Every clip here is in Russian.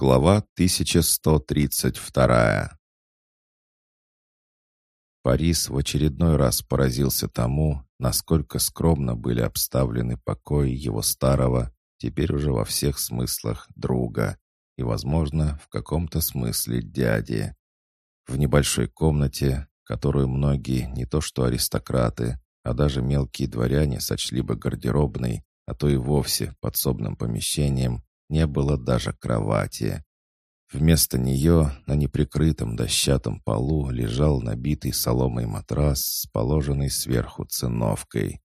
Глава 1132 Парис в очередной раз поразился тому, насколько скромно были обставлены покои его старого, теперь уже во всех смыслах друга и, возможно, в каком-то смысле дяди. В небольшой комнате, которую многие не то что аристократы, а даже мелкие дворяне сочли бы гардеробной, а то и вовсе подсобным помещением, не было даже кровати. Вместо нее на неприкрытом дощатом полу лежал набитый соломой матрас с положенной сверху циновкой.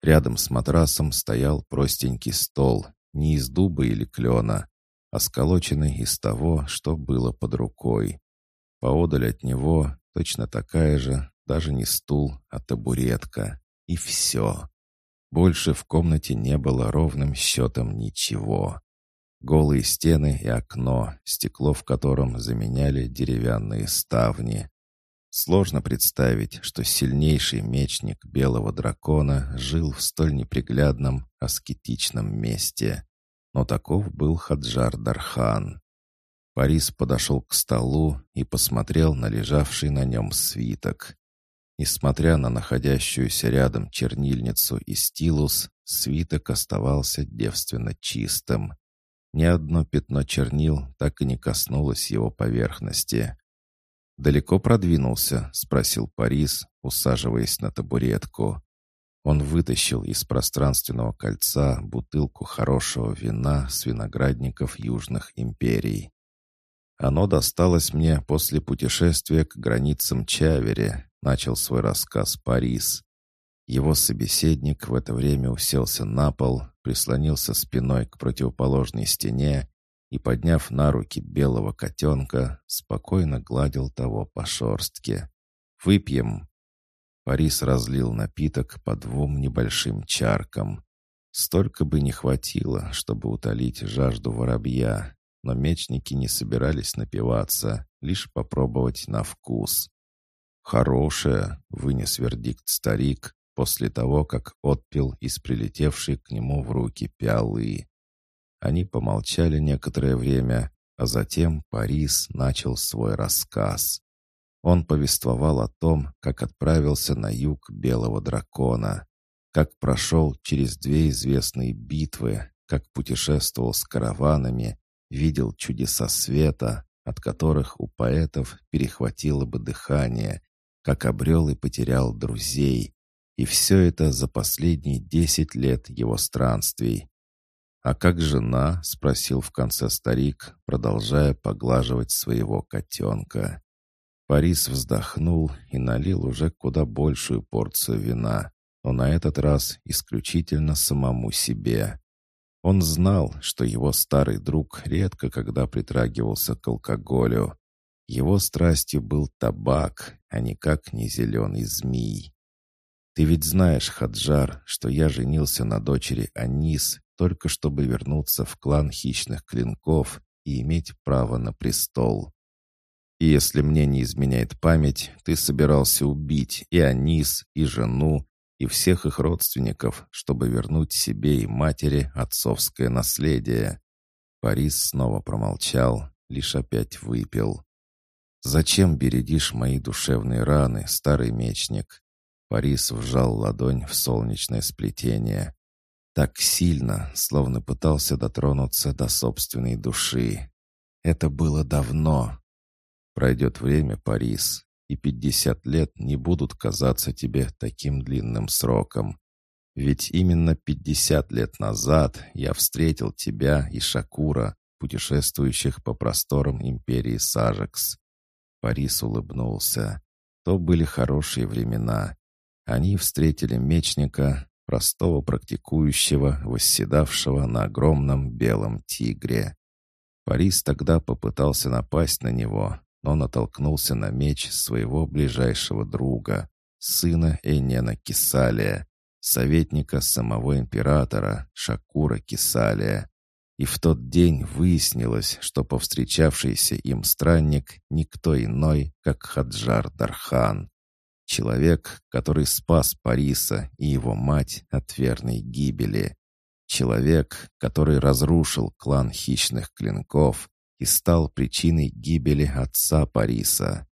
Рядом с матрасом стоял простенький стол, не из дуба или клена, а сколоченный из того, что было под рукой. Поодаль от него точно такая же, даже не стул, а табуретка. И все. Больше в комнате не было ровным счетом ничего. Голые стены и окно, стекло в котором заменяли деревянные ставни. Сложно представить, что сильнейший мечник белого дракона жил в столь неприглядном, аскетичном месте. Но таков был Хаджар Дархан. Парис подошел к столу и посмотрел на лежавший на нем свиток. Несмотря на находящуюся рядом чернильницу и стилус, свиток оставался девственно чистым. Ни одно пятно чернил так и не коснулось его поверхности. «Далеко продвинулся?» — спросил Парис, усаживаясь на табуретку. Он вытащил из пространственного кольца бутылку хорошего вина с виноградников южных империй. «Оно досталось мне после путешествия к границам Чавери», — начал свой рассказ Парис. Его собеседник в это время уселся на пол, прислонился спиной к противоположной стене и, подняв на руки белого котенка, спокойно гладил того по шорстке. «Выпьем!» Парис разлил напиток по двум небольшим чаркам. Столько бы не хватило, чтобы утолить жажду воробья, но мечники не собирались напиваться, лишь попробовать на вкус. «Хорошее», — вынес вердикт старик, после того, как отпил из прилетевшей к нему в руки пиалы. Они помолчали некоторое время, а затем Парис начал свой рассказ. Он повествовал о том, как отправился на юг Белого Дракона, как прошел через две известные битвы, как путешествовал с караванами, видел чудеса света, от которых у поэтов перехватило бы дыхание, как обрел и потерял друзей, и все это за последние десять лет его странствий. «А как жена?» — спросил в конце старик, продолжая поглаживать своего котенка. Парис вздохнул и налил уже куда большую порцию вина, но на этот раз исключительно самому себе. Он знал, что его старый друг редко когда притрагивался к алкоголю. Его страстью был табак, а никак не зеленый змей. Ты ведь знаешь, Хаджар, что я женился на дочери Анис, только чтобы вернуться в клан хищных клинков и иметь право на престол. И если мне не изменяет память, ты собирался убить и Анис, и жену, и всех их родственников, чтобы вернуть себе и матери отцовское наследие. Парис снова промолчал, лишь опять выпил. «Зачем бередишь мои душевные раны, старый мечник? Парис вжал ладонь в солнечное сплетение. Так сильно, словно пытался дотронуться до собственной души. Это было давно. Пройдет время, Парис, и пятьдесят лет не будут казаться тебе таким длинным сроком. Ведь именно пятьдесят лет назад я встретил тебя и Шакура, путешествующих по просторам империи Сажекс. Парис улыбнулся. То были хорошие времена. Они встретили мечника, простого практикующего, восседавшего на огромном белом тигре. Парис тогда попытался напасть на него, но натолкнулся на меч своего ближайшего друга, сына Энена Кисалия, советника самого императора Шакура Кисалия. И в тот день выяснилось, что повстречавшийся им странник никто иной, как Хаджар Дархан, Человек, который спас Париса и его мать от верной гибели. Человек, который разрушил клан хищных клинков, и стал причиной гибели отца Париса.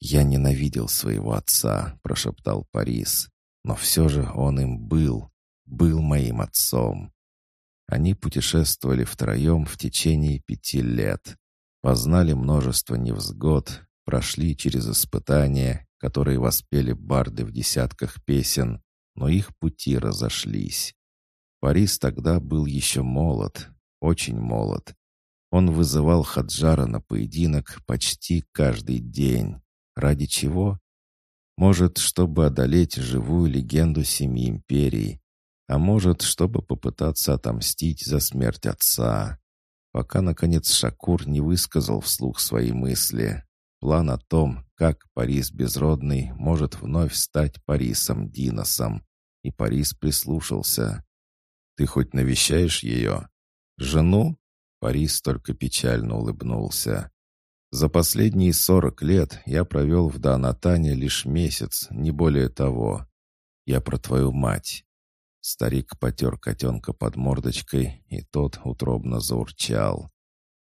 «Я ненавидел своего отца», — прошептал Парис, «но все же он им был, был моим отцом». Они путешествовали втроем в течение пяти лет, познали множество невзгод, прошли через испытания, которые воспели барды в десятках песен, но их пути разошлись. Парис тогда был еще молод, очень молод. Он вызывал Хаджара на поединок почти каждый день. Ради чего? Может, чтобы одолеть живую легенду Семи Империй, а может, чтобы попытаться отомстить за смерть отца. Пока, наконец, Шакур не высказал вслух свои мысли. План о том, как Парис Безродный может вновь стать Парисом Диносом. И Парис прислушался. «Ты хоть навещаешь ее?» «Жену?» Парис только печально улыбнулся. «За последние сорок лет я провел в Данатане лишь месяц, не более того. Я про твою мать». Старик потер котенка под мордочкой, и тот утробно заурчал.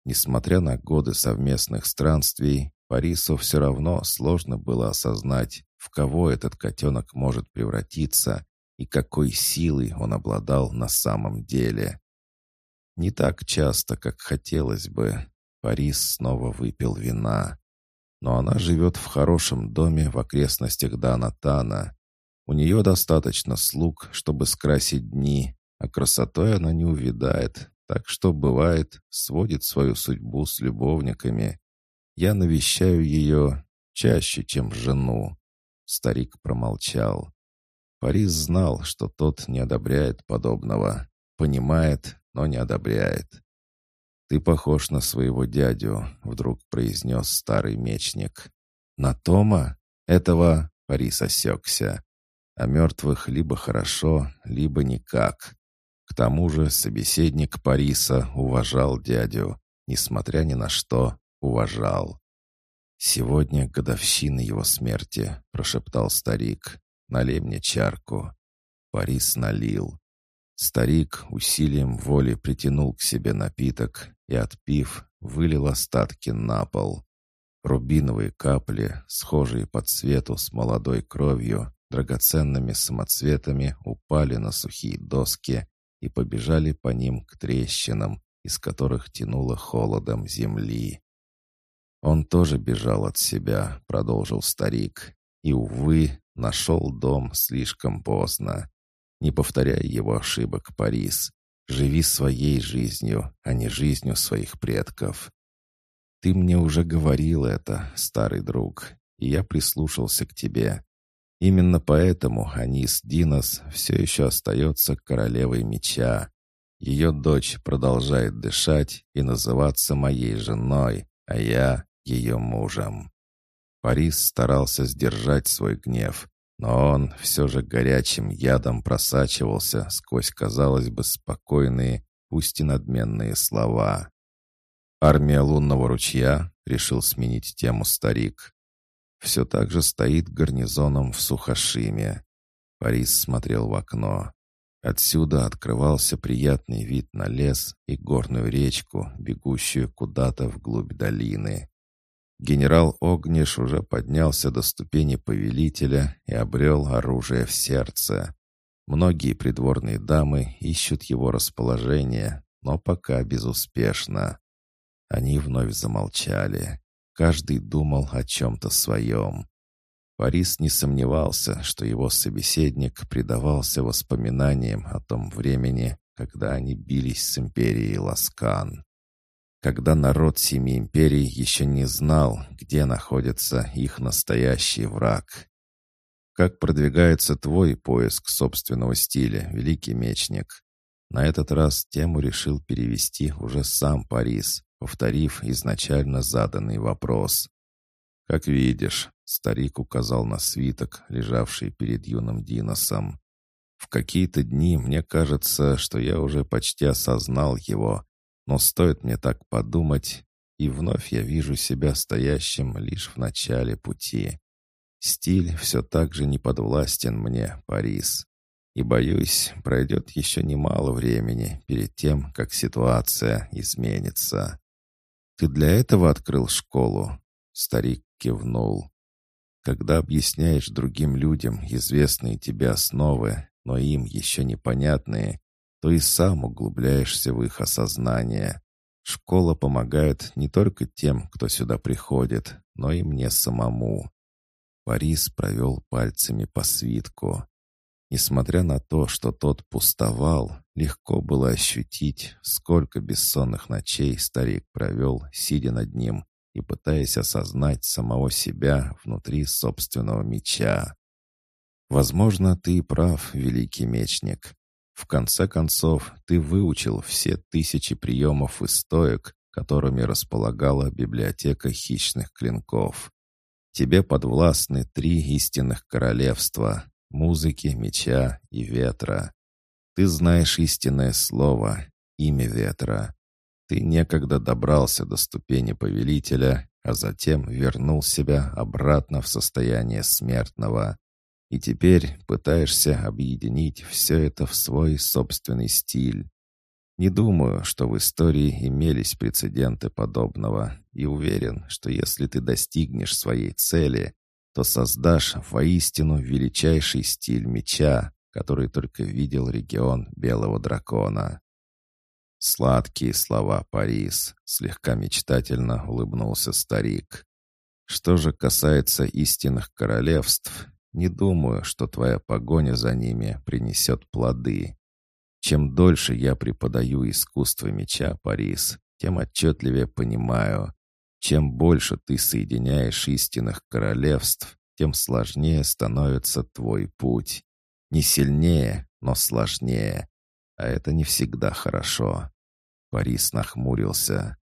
Несмотря на годы совместных странствий, Парису все равно сложно было осознать, в кого этот котенок может превратиться и какой силой он обладал на самом деле. Не так часто, как хотелось бы, Парис снова выпил вина. Но она живет в хорошем доме в окрестностях Данатана. У нее достаточно слуг, чтобы скрасить дни, а красотой она не увядает, так что, бывает, сводит свою судьбу с любовниками. Я навещаю ее чаще, чем жену. Старик промолчал. Парис знал, что тот не одобряет подобного. Понимает, но не одобряет. «Ты похож на своего дядю», — вдруг произнес старый мечник. «На Тома? Этого...» — Парис осекся. «А мертвых либо хорошо, либо никак». К тому же собеседник Париса уважал дядю, несмотря ни на что, уважал. «Сегодня годовщина его смерти», — прошептал старик. «Налей мне чарку». Парис налил. Старик усилием воли притянул к себе напиток и, отпив, вылил остатки на пол. Рубиновые капли, схожие по цвету с молодой кровью, драгоценными самоцветами упали на сухие доски и побежали по ним к трещинам, из которых тянуло холодом земли. «Он тоже бежал от себя», — продолжил старик, «и, увы, нашел дом слишком поздно. Не повторяй его ошибок, Парис. Живи своей жизнью, а не жизнью своих предков. Ты мне уже говорил это, старый друг, и я прислушался к тебе. Именно поэтому Анис Динос все еще остается королевой меча. Ее дочь продолжает дышать и называться моей женой, а я — ее мужем. Парис старался сдержать свой гнев, но он все же горячим ядом просачивался сквозь, казалось бы, спокойные, пусть и надменные слова. «Армия лунного ручья?» — решил сменить тему старик. «Все так же стоит гарнизоном в Сухашиме». Борис смотрел в окно. Отсюда открывался приятный вид на лес и горную речку, бегущую куда-то вглубь долины. Генерал Огниш уже поднялся до ступени повелителя и обрел оружие в сердце. Многие придворные дамы ищут его расположение, но пока безуспешно. Они вновь замолчали. Каждый думал о чем-то своем. Парис не сомневался, что его собеседник предавался воспоминаниям о том времени, когда они бились с империей Ласкан когда народ Семи Империй еще не знал, где находится их настоящий враг. Как продвигается твой поиск собственного стиля, великий мечник? На этот раз тему решил перевести уже сам Парис, повторив изначально заданный вопрос. «Как видишь», — старик указал на свиток, лежавший перед юным Диносом. «В какие-то дни мне кажется, что я уже почти осознал его, но стоит мне так подумать, и вновь я вижу себя стоящим лишь в начале пути. Стиль все так же не подвластен мне, Парис. И, боюсь, пройдет еще немало времени перед тем, как ситуация изменится. «Ты для этого открыл школу?» Старик кивнул. «Когда объясняешь другим людям известные тебе основы, но им еще непонятные, то и сам углубляешься в их осознание. Школа помогает не только тем, кто сюда приходит, но и мне самому». Борис провел пальцами по свитку. Несмотря на то, что тот пустовал, легко было ощутить, сколько бессонных ночей старик провел, сидя над ним и пытаясь осознать самого себя внутри собственного меча. Возможно, ты и прав, великий мечник. В конце концов, ты выучил все тысячи приемов и стоек, которыми располагала библиотека хищных клинков. Тебе подвластны три истинных королевства — музыки, меча и ветра. Ты знаешь истинное слово, имя ветра. Ты некогда добрался до ступени повелителя, а затем вернул себя обратно в состояние смертного. И теперь пытаешься объединить все это в свой собственный стиль. Не думаю, что в истории имелись прецеденты подобного, и уверен, что если ты достигнешь своей цели, то создашь воистину величайший стиль меча, который только видел регион Белого Дракона. «Сладкие слова, Парис», — слегка мечтательно улыбнулся старик. «Что же касается истинных королевств, не думаю, что твоя погоня за ними принесет плоды. Чем дольше я преподаю искусство меча, Парис, тем отчетливее понимаю, чем больше ты соединяешь истинных королевств, тем сложнее становится твой путь. Не сильнее, но сложнее а это не всегда хорошо. Борис нахмурился.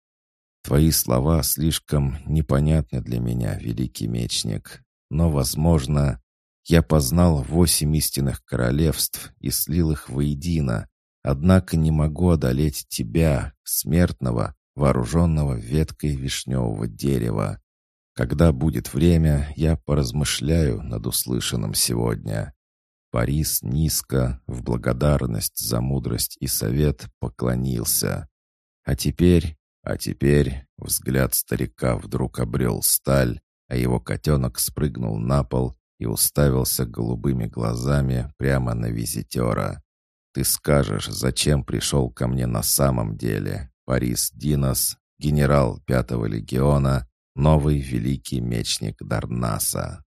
«Твои слова слишком непонятны для меня, великий мечник. Но, возможно, я познал восемь истинных королевств и слил их воедино, однако не могу одолеть тебя, смертного, вооруженного веткой вишневого дерева. Когда будет время, я поразмышляю над услышанным сегодня. Борис низко, в благодарность за мудрость и совет, поклонился. А теперь, а теперь взгляд старика вдруг обрел сталь, а его котенок спрыгнул на пол и уставился голубыми глазами прямо на визитера. «Ты скажешь, зачем пришел ко мне на самом деле, Борис Динос, генерал Пятого легиона, новый великий мечник Дарнаса?»